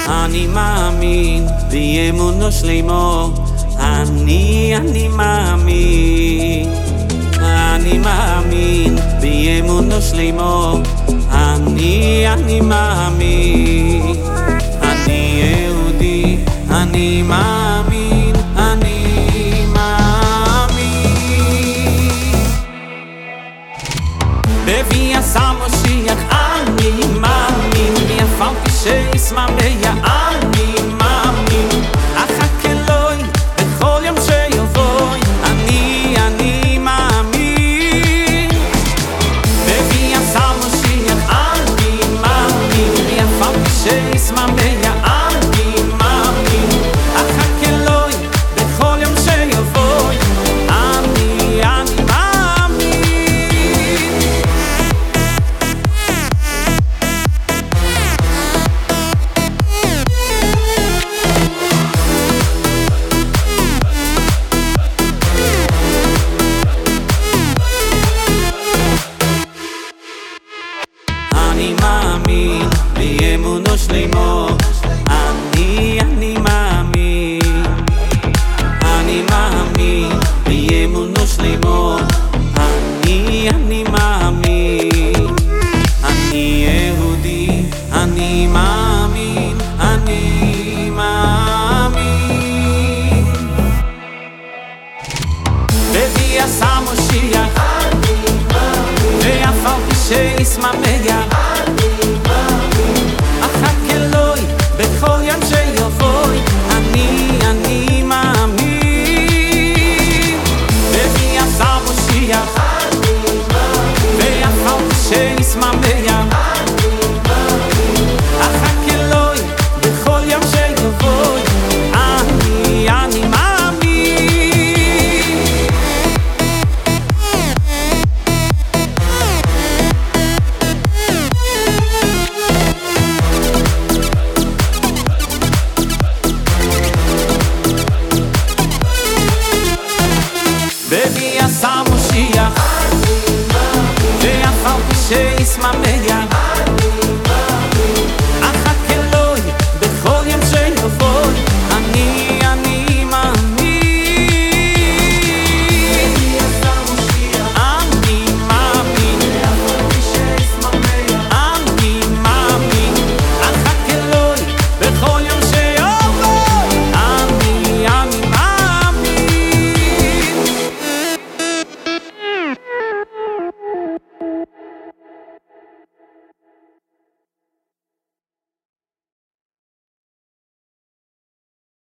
אני מאמין באמונו שלמו אני, אני מאמין אני מאמין באמונו שלמו אני, אני מאמין אני יהודי, אני מאמין אני מאמין kiss my Bebi asalmışıya Ve yafal bir şey ismam ne ya